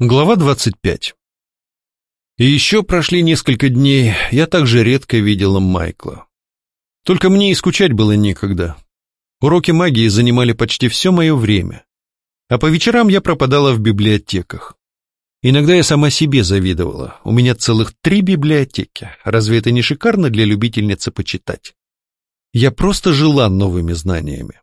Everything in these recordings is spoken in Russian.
Глава 25 И еще прошли несколько дней, я также редко видела Майкла. Только мне и скучать было некогда. Уроки магии занимали почти все мое время, а по вечерам я пропадала в библиотеках. Иногда я сама себе завидовала, у меня целых три библиотеки, разве это не шикарно для любительницы почитать? Я просто жила новыми знаниями.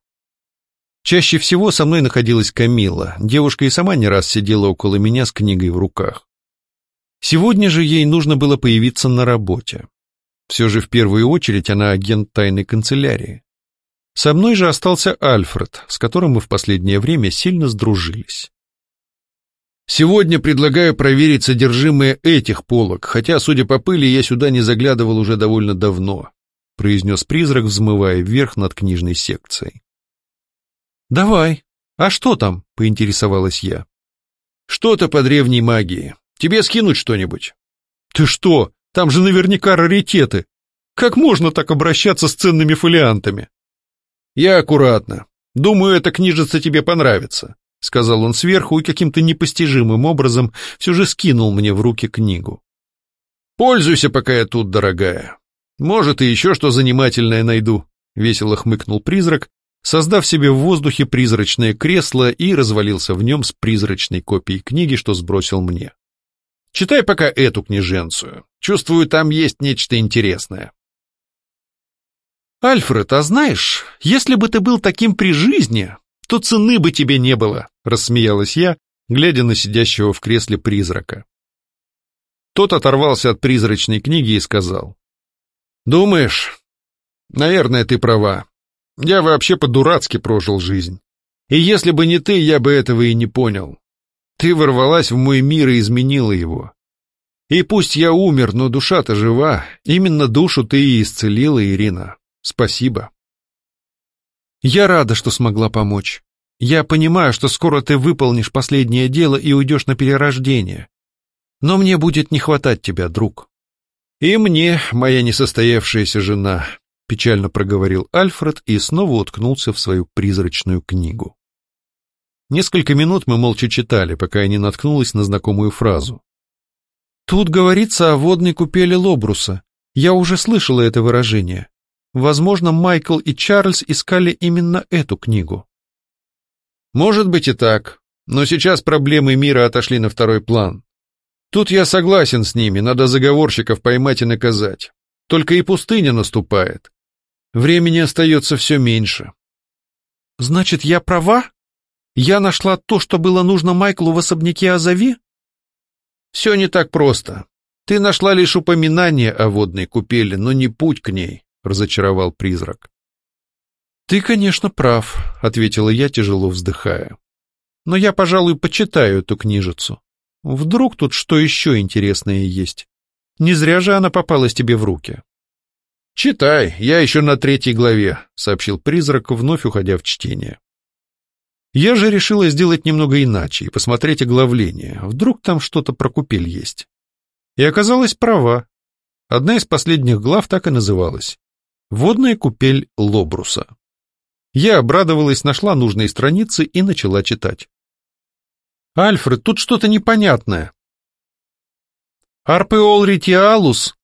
Чаще всего со мной находилась Камила, девушка и сама не раз сидела около меня с книгой в руках. Сегодня же ей нужно было появиться на работе. Все же в первую очередь она агент тайной канцелярии. Со мной же остался Альфред, с которым мы в последнее время сильно сдружились. Сегодня предлагаю проверить содержимое этих полок, хотя, судя по пыли, я сюда не заглядывал уже довольно давно, произнес призрак, взмывая вверх над книжной секцией. «Давай. А что там?» — поинтересовалась я. «Что-то по древней магии. Тебе скинуть что-нибудь?» «Ты что? Там же наверняка раритеты. Как можно так обращаться с ценными фолиантами?» «Я аккуратно. Думаю, эта книжица тебе понравится», — сказал он сверху и каким-то непостижимым образом все же скинул мне в руки книгу. «Пользуйся, пока я тут, дорогая. Может, и еще что занимательное найду», — весело хмыкнул призрак, создав себе в воздухе призрачное кресло и развалился в нем с призрачной копией книги, что сбросил мне. Читай пока эту книженцию. Чувствую, там есть нечто интересное. Альфред, а знаешь, если бы ты был таким при жизни, то цены бы тебе не было, рассмеялась я, глядя на сидящего в кресле призрака. Тот оторвался от призрачной книги и сказал. «Думаешь? Наверное, ты права. Я вообще по-дурацки прожил жизнь. И если бы не ты, я бы этого и не понял. Ты ворвалась в мой мир и изменила его. И пусть я умер, но душа-то жива. Именно душу ты и исцелила, Ирина. Спасибо. Я рада, что смогла помочь. Я понимаю, что скоро ты выполнишь последнее дело и уйдешь на перерождение. Но мне будет не хватать тебя, друг. И мне, моя несостоявшаяся жена, — печально проговорил Альфред и снова уткнулся в свою призрачную книгу. Несколько минут мы молча читали, пока я не наткнулась на знакомую фразу. «Тут говорится о водной купели Лобруса. Я уже слышала это выражение. Возможно, Майкл и Чарльз искали именно эту книгу». «Может быть и так, но сейчас проблемы мира отошли на второй план. Тут я согласен с ними, надо заговорщиков поймать и наказать. Только и пустыня наступает. Времени остается все меньше. Значит, я права? Я нашла то, что было нужно Майклу в особняке Азави? Все не так просто. Ты нашла лишь упоминание о водной купели, но не путь к ней, разочаровал призрак. Ты, конечно, прав, ответила я, тяжело вздыхая. Но я, пожалуй, почитаю эту книжицу. Вдруг тут что еще интересное есть. Не зря же она попалась тебе в руки. «Читай, я еще на третьей главе», — сообщил призрак, вновь уходя в чтение. Я же решила сделать немного иначе и посмотреть оглавление, вдруг там что-то про купель есть. И оказалась права. Одна из последних глав так и называлась «Водная купель Лобруса». Я обрадовалась, нашла нужные страницы и начала читать. «Альфред, тут что-то непонятное». «Арпеол ритиалус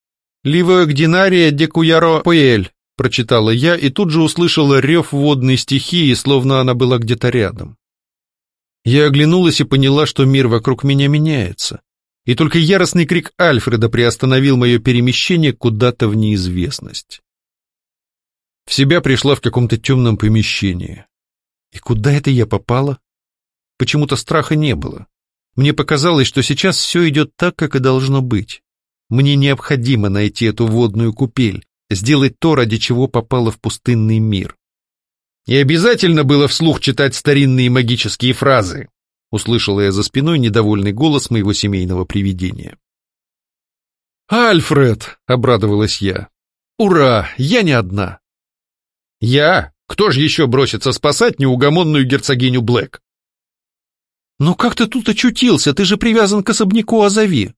«Ливоэгдинария декуяро поэль», — прочитала я и тут же услышала рев водной стихии, словно она была где-то рядом. Я оглянулась и поняла, что мир вокруг меня меняется, и только яростный крик Альфреда приостановил мое перемещение куда-то в неизвестность. В себя пришла в каком-то темном помещении. И куда это я попала? Почему-то страха не было. Мне показалось, что сейчас все идет так, как и должно быть. Мне необходимо найти эту водную купель, сделать то, ради чего попало в пустынный мир. И обязательно было вслух читать старинные магические фразы, услышала я за спиной недовольный голос моего семейного привидения. «Альфред!» — обрадовалась я. «Ура! Я не одна!» «Я? Кто же еще бросится спасать неугомонную герцогиню Блэк?» «Но как ты тут очутился? Ты же привязан к особняку Азави!»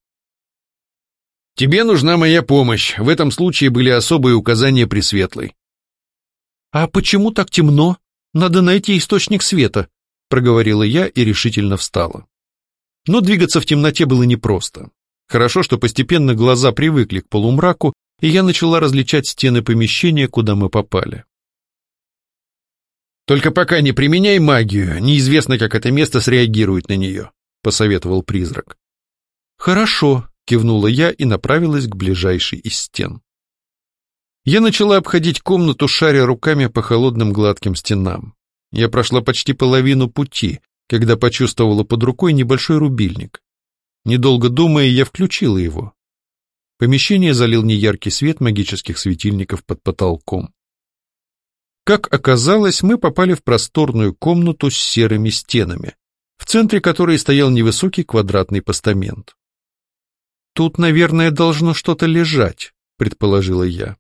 Тебе нужна моя помощь. В этом случае были особые указания Пресветлой. А почему так темно? Надо найти источник света, проговорила я и решительно встала. Но двигаться в темноте было непросто. Хорошо, что постепенно глаза привыкли к полумраку, и я начала различать стены помещения, куда мы попали. «Только пока не применяй магию, неизвестно, как это место среагирует на нее», — посоветовал призрак. «Хорошо», — кивнула я и направилась к ближайшей из стен. Я начала обходить комнату, шаря руками по холодным гладким стенам. Я прошла почти половину пути, когда почувствовала под рукой небольшой рубильник. Недолго думая, я включила его. Помещение залил неяркий свет магических светильников под потолком. Как оказалось, мы попали в просторную комнату с серыми стенами, в центре которой стоял невысокий квадратный постамент. «Тут, наверное, должно что-то лежать», — предположила я.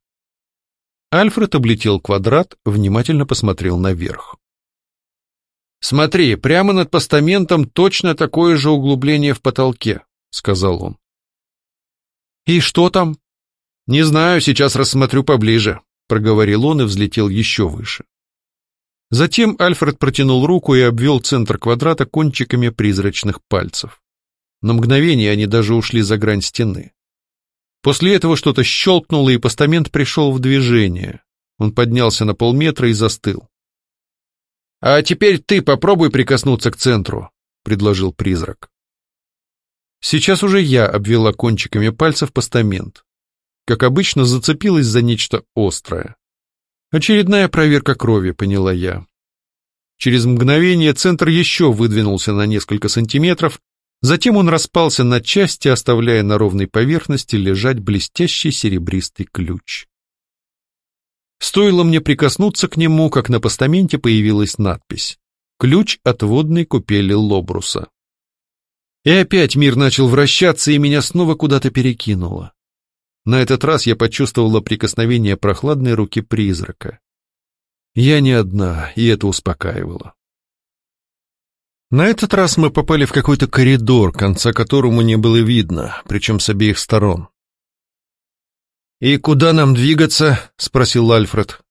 Альфред облетел квадрат, внимательно посмотрел наверх. «Смотри, прямо над постаментом точно такое же углубление в потолке», — сказал он. «И что там?» «Не знаю, сейчас рассмотрю поближе», — проговорил он и взлетел еще выше. Затем Альфред протянул руку и обвел центр квадрата кончиками призрачных пальцев. На мгновение они даже ушли за грань стены. После этого что-то щелкнуло, и постамент пришел в движение. Он поднялся на полметра и застыл. «А теперь ты попробуй прикоснуться к центру», — предложил призрак. Сейчас уже я обвела кончиками пальцев постамент. Как обычно, зацепилась за нечто острое. Очередная проверка крови, поняла я. Через мгновение центр еще выдвинулся на несколько сантиметров, Затем он распался на части, оставляя на ровной поверхности лежать блестящий серебристый ключ. Стоило мне прикоснуться к нему, как на постаменте появилась надпись «Ключ от водной купели Лобруса». И опять мир начал вращаться, и меня снова куда-то перекинуло. На этот раз я почувствовала прикосновение прохладной руки призрака. Я не одна, и это успокаивало. На этот раз мы попали в какой-то коридор, конца которому не было видно, причем с обеих сторон. «И куда нам двигаться?» — спросил Альфред.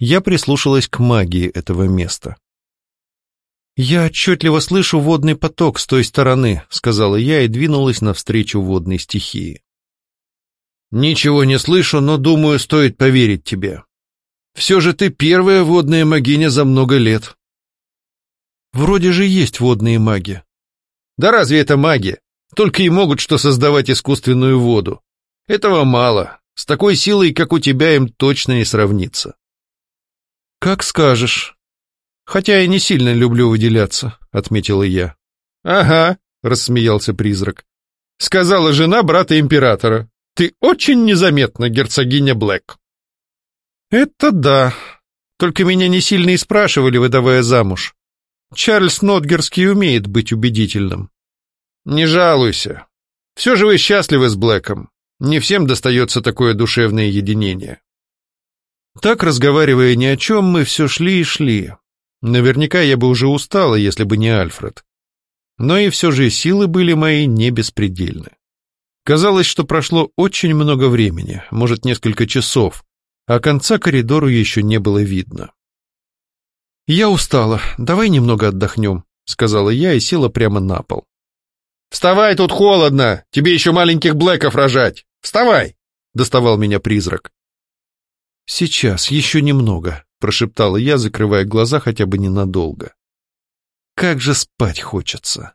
Я прислушалась к магии этого места. «Я отчетливо слышу водный поток с той стороны», — сказала я и двинулась навстречу водной стихии. «Ничего не слышу, но, думаю, стоит поверить тебе. Все же ты первая водная магиня за много лет». Вроде же есть водные маги. Да разве это маги? Только и могут что создавать искусственную воду. Этого мало. С такой силой, как у тебя, им точно не сравнится. Как скажешь. Хотя я не сильно люблю выделяться, отметила я. Ага, рассмеялся призрак. Сказала жена брата императора. Ты очень незаметна, герцогиня Блэк. Это да. Только меня не сильно и спрашивали, выдавая замуж. Чарльз Нотгерский умеет быть убедительным. Не жалуйся. Все же вы счастливы с Блэком. Не всем достается такое душевное единение. Так, разговаривая ни о чем, мы все шли и шли. Наверняка я бы уже устала, если бы не Альфред. Но и все же силы были мои не беспредельны. Казалось, что прошло очень много времени, может, несколько часов, а конца коридору еще не было видно. «Я устала, давай немного отдохнем», — сказала я и села прямо на пол. «Вставай, тут холодно, тебе еще маленьких блэков рожать! Вставай!» — доставал меня призрак. «Сейчас, еще немного», — прошептала я, закрывая глаза хотя бы ненадолго. «Как же спать хочется!»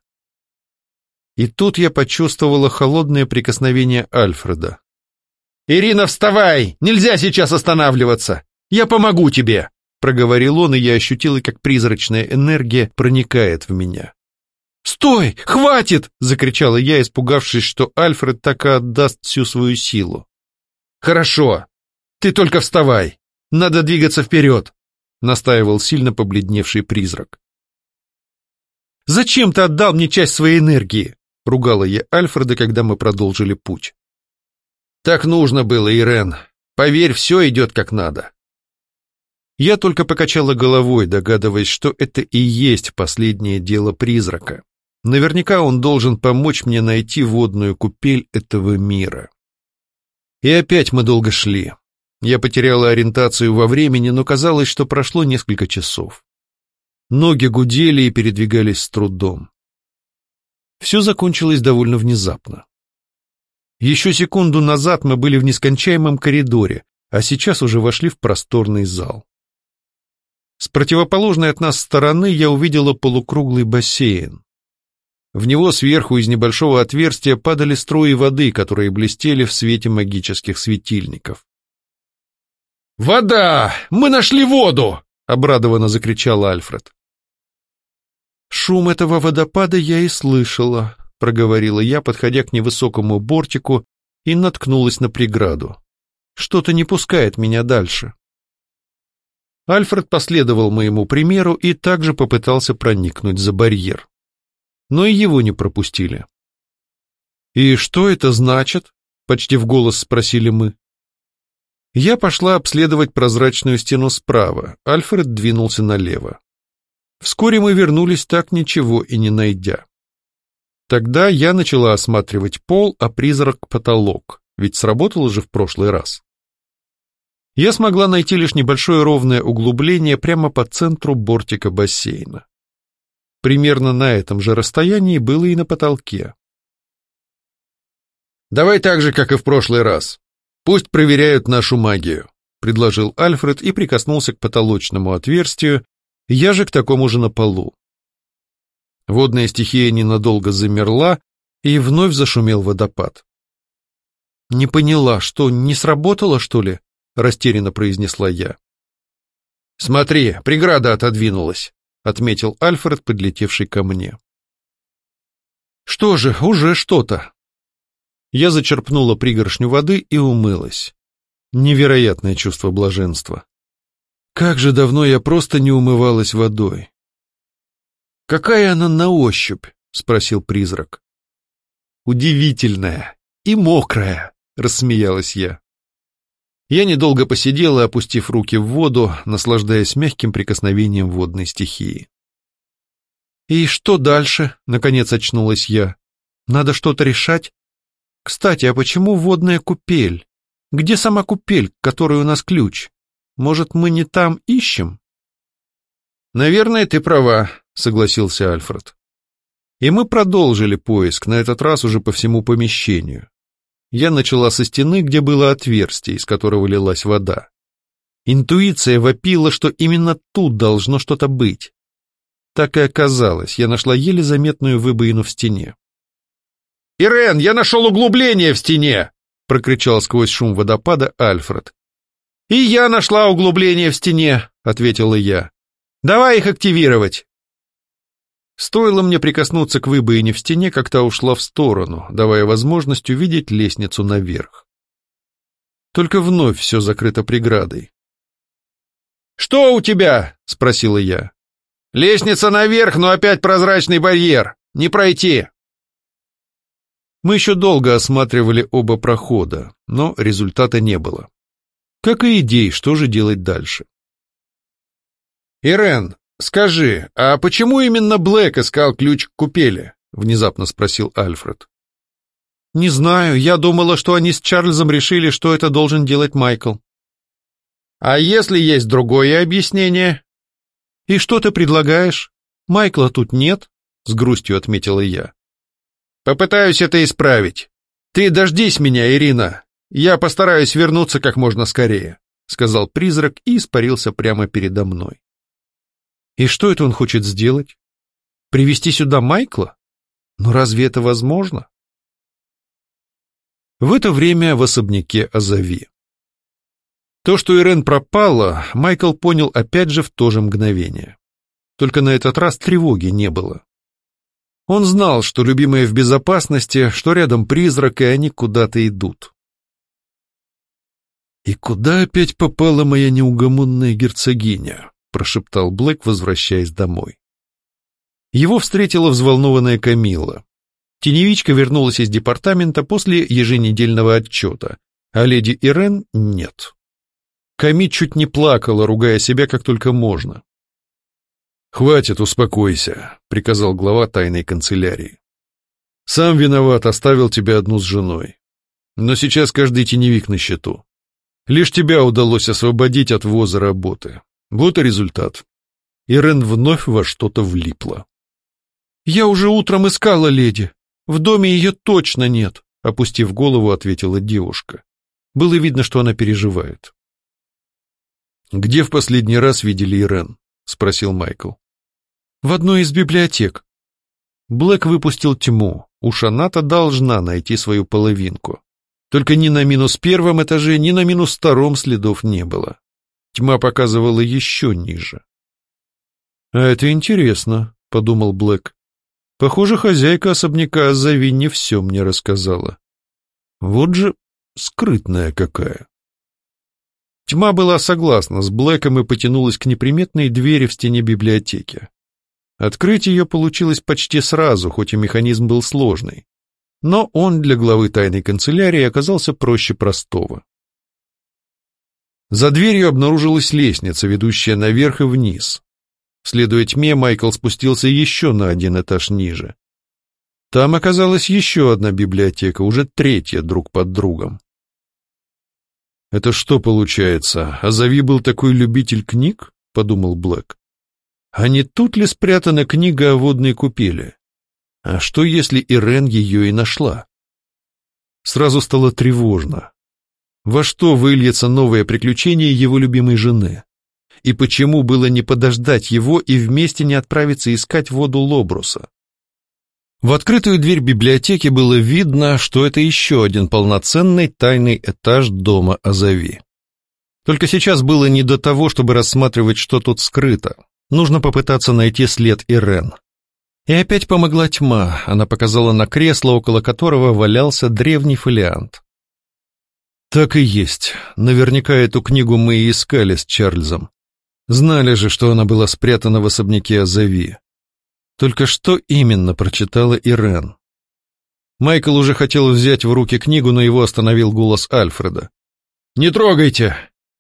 И тут я почувствовала холодное прикосновение Альфреда. «Ирина, вставай! Нельзя сейчас останавливаться! Я помогу тебе!» Проговорил он, и я ощутила, как призрачная энергия проникает в меня. «Стой! Хватит!» — закричала я, испугавшись, что Альфред так и отдаст всю свою силу. «Хорошо. Ты только вставай. Надо двигаться вперед!» — настаивал сильно побледневший призрак. «Зачем ты отдал мне часть своей энергии?» — ругала я Альфреда, когда мы продолжили путь. «Так нужно было, Ирен. Поверь, все идет как надо. Я только покачала головой, догадываясь, что это и есть последнее дело призрака. Наверняка он должен помочь мне найти водную купель этого мира. И опять мы долго шли. Я потеряла ориентацию во времени, но казалось, что прошло несколько часов. Ноги гудели и передвигались с трудом. Все закончилось довольно внезапно. Еще секунду назад мы были в нескончаемом коридоре, а сейчас уже вошли в просторный зал. С противоположной от нас стороны я увидела полукруглый бассейн. В него сверху из небольшого отверстия падали струи воды, которые блестели в свете магических светильников. «Вода! Мы нашли воду!» — обрадованно закричал Альфред. «Шум этого водопада я и слышала», — проговорила я, подходя к невысокому бортику и наткнулась на преграду. «Что-то не пускает меня дальше». Альфред последовал моему примеру и также попытался проникнуть за барьер. Но и его не пропустили. «И что это значит?» — почти в голос спросили мы. Я пошла обследовать прозрачную стену справа, Альфред двинулся налево. Вскоре мы вернулись так ничего и не найдя. Тогда я начала осматривать пол, а призрак — потолок, ведь сработало же в прошлый раз. Я смогла найти лишь небольшое ровное углубление прямо по центру бортика бассейна. Примерно на этом же расстоянии было и на потолке. «Давай так же, как и в прошлый раз. Пусть проверяют нашу магию», — предложил Альфред и прикоснулся к потолочному отверстию, я же к такому же на полу. Водная стихия ненадолго замерла, и вновь зашумел водопад. «Не поняла, что, не сработало, что ли?» — растерянно произнесла я. «Смотри, преграда отодвинулась», — отметил Альфред, подлетевший ко мне. «Что же, уже что-то». Я зачерпнула пригоршню воды и умылась. Невероятное чувство блаженства. Как же давно я просто не умывалась водой. «Какая она на ощупь?» — спросил призрак. «Удивительная и мокрая», — рассмеялась я. Я недолго посидела, опустив руки в воду, наслаждаясь мягким прикосновением водной стихии. «И что дальше?» — наконец очнулась я. «Надо что-то решать? Кстати, а почему водная купель? Где сама купель, к которой у нас ключ?» Может, мы не там ищем? Наверное, ты права, согласился Альфред. И мы продолжили поиск, на этот раз уже по всему помещению. Я начала со стены, где было отверстие, из которого лилась вода. Интуиция вопила, что именно тут должно что-то быть. Так и оказалось, я нашла еле заметную выбоину в стене. «Ирен, я нашел углубление в стене!» — прокричал сквозь шум водопада Альфред. «И я нашла углубление в стене», — ответила я. «Давай их активировать». Стоило мне прикоснуться к выбоине в стене, как та ушла в сторону, давая возможность увидеть лестницу наверх. Только вновь все закрыто преградой. «Что у тебя?» — спросила я. «Лестница наверх, но опять прозрачный барьер. Не пройти». Мы еще долго осматривали оба прохода, но результата не было как и идей, что же делать дальше. «Ирен, скажи, а почему именно Блэк искал ключ к купели?» — внезапно спросил Альфред. «Не знаю, я думала, что они с Чарльзом решили, что это должен делать Майкл». «А если есть другое объяснение?» «И что ты предлагаешь? Майкла тут нет», — с грустью отметила я. «Попытаюсь это исправить. Ты дождись меня, Ирина, «Я постараюсь вернуться как можно скорее», — сказал призрак и испарился прямо передо мной. «И что это он хочет сделать? Привести сюда Майкла? Но разве это возможно?» В это время в особняке Азави. То, что Ирен пропала, Майкл понял опять же в то же мгновение. Только на этот раз тревоги не было. Он знал, что любимая в безопасности, что рядом призрак, и они куда-то идут. «И куда опять попала моя неугомонная герцогиня?» — прошептал Блэк, возвращаясь домой. Его встретила взволнованная Камила. Теневичка вернулась из департамента после еженедельного отчета, а леди Ирен — нет. Ками чуть не плакала, ругая себя как только можно. «Хватит, успокойся», — приказал глава тайной канцелярии. «Сам виноват, оставил тебя одну с женой. Но сейчас каждый теневик на счету. Лишь тебя удалось освободить от воза работы. Вот и результат. Ирен вновь во что-то влипла. «Я уже утром искала леди. В доме ее точно нет», — опустив голову, ответила девушка. Было видно, что она переживает. «Где в последний раз видели Ирен?» — спросил Майкл. «В одной из библиотек». Блэк выпустил тьму. Уж она-то должна найти свою половинку. Только ни на минус первом этаже, ни на минус втором следов не было. Тьма показывала еще ниже. «А это интересно», — подумал Блэк. «Похоже, хозяйка особняка Азави не все мне рассказала. Вот же скрытная какая». Тьма была согласна с Блэком и потянулась к неприметной двери в стене библиотеки. Открыть ее получилось почти сразу, хоть и механизм был сложный. Но он для главы тайной канцелярии оказался проще простого. За дверью обнаружилась лестница, ведущая наверх и вниз. Следуя тьме, Майкл спустился еще на один этаж ниже. Там оказалась еще одна библиотека, уже третья друг под другом. «Это что получается? Азави был такой любитель книг?» — подумал Блэк. «А не тут ли спрятана книга о водной купели? А что, если Ирен ее и нашла?» Сразу стало тревожно. Во что выльется новое приключение его любимой жены? И почему было не подождать его и вместе не отправиться искать воду Лобруса? В открытую дверь библиотеки было видно, что это еще один полноценный тайный этаж дома Азави. Только сейчас было не до того, чтобы рассматривать, что тут скрыто. Нужно попытаться найти след Ирен. И опять помогла тьма, она показала на кресло, около которого валялся древний фолиант. Так и есть, наверняка эту книгу мы и искали с Чарльзом. Знали же, что она была спрятана в особняке Азави. Только что именно прочитала Ирен? Майкл уже хотел взять в руки книгу, но его остановил голос Альфреда. «Не трогайте,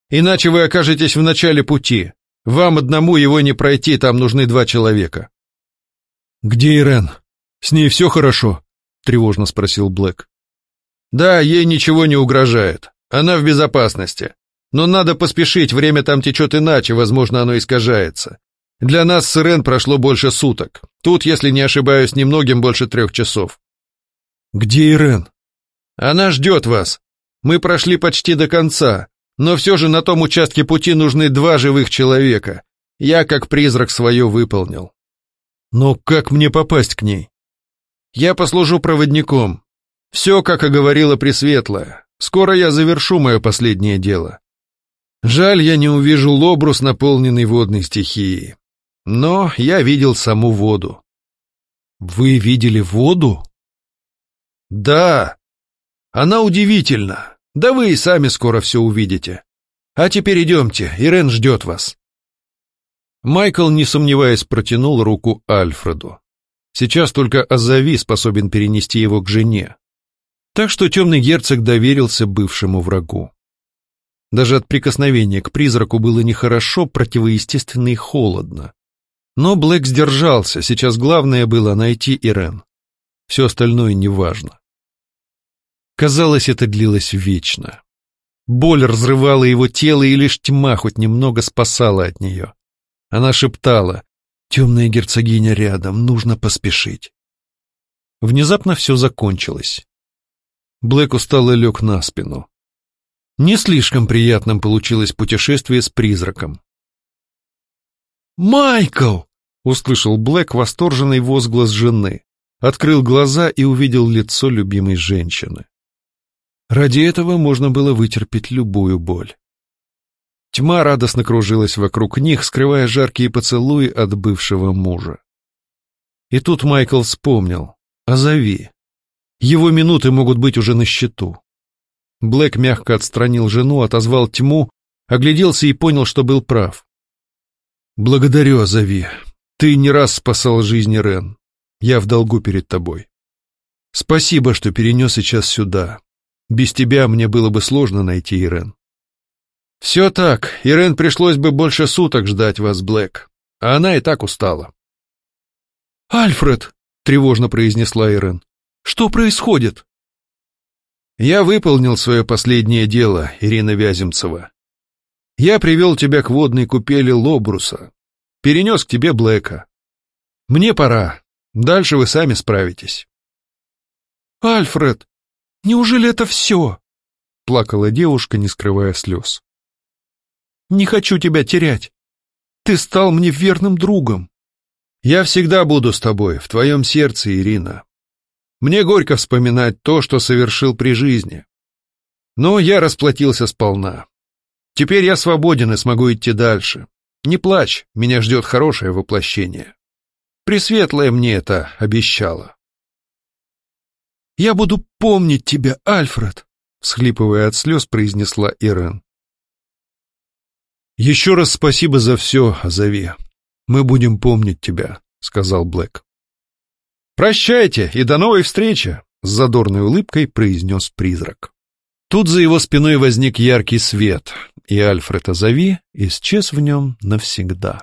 иначе вы окажетесь в начале пути. Вам одному его не пройти, там нужны два человека». «Где Ирен? С ней все хорошо?» — тревожно спросил Блэк. «Да, ей ничего не угрожает. Она в безопасности. Но надо поспешить, время там течет иначе, возможно, оно искажается. Для нас с Ирен прошло больше суток. Тут, если не ошибаюсь, немногим больше трех часов. Где Ирен? Она ждет вас. Мы прошли почти до конца, но все же на том участке пути нужны два живых человека. Я, как призрак, свое выполнил. Но как мне попасть к ней? Я послужу проводником. Все, как и говорила Пресветлая. Скоро я завершу мое последнее дело. Жаль, я не увижу лобрус, наполненный водной стихией. Но я видел саму воду. Вы видели воду? Да. Она удивительна. Да вы и сами скоро все увидите. А теперь идемте, Ирен ждет вас. Майкл, не сомневаясь, протянул руку Альфреду. Сейчас только Азави способен перенести его к жене. Так что темный герцог доверился бывшему врагу. Даже от прикосновения к призраку было нехорошо, противоестественно и холодно. Но Блэк сдержался, сейчас главное было найти Ирен. Все остальное неважно. Казалось, это длилось вечно. Боль разрывала его тело, и лишь тьма хоть немного спасала от нее. Она шептала, «Темная герцогиня рядом, нужно поспешить». Внезапно все закончилось. Блэк устало лег на спину. Не слишком приятным получилось путешествие с призраком. «Майкл!» Услышал Блэк восторженный возглас жены, открыл глаза и увидел лицо любимой женщины. Ради этого можно было вытерпеть любую боль. Тьма радостно кружилась вокруг них, скрывая жаркие поцелуи от бывшего мужа. И тут Майкл вспомнил. «Озови. Его минуты могут быть уже на счету». Блэк мягко отстранил жену, отозвал тьму, огляделся и понял, что был прав. «Благодарю, Азави. Ты не раз спасал жизни Рен. Я в долгу перед тобой. Спасибо, что перенес сейчас сюда. Без тебя мне было бы сложно найти Ирен. Все так, Ирен пришлось бы больше суток ждать вас, Блэк. А она и так устала. «Альфред!» — тревожно произнесла Ирен. «Что происходит?» «Я выполнил свое последнее дело, Ирина Вяземцева. Я привел тебя к водной купели Лобруса, перенес к тебе Блэка. Мне пора. Дальше вы сами справитесь. «Альфред, неужели это все?» — плакала девушка, не скрывая слез. «Не хочу тебя терять. Ты стал мне верным другом». «Я всегда буду с тобой, в твоем сердце, Ирина. Мне горько вспоминать то, что совершил при жизни. Но я расплатился сполна. Теперь я свободен и смогу идти дальше. Не плачь, меня ждет хорошее воплощение. Пресветлая мне это обещала. «Я буду помнить тебя, Альфред», — всхлипывая от слез, произнесла Ирен. «Еще раз спасибо за все, Азави. Мы будем помнить тебя», — сказал Блэк. «Прощайте и до новой встречи», — с задорной улыбкой произнес призрак. Тут за его спиной возник яркий свет, и Альфред Азави исчез в нем навсегда.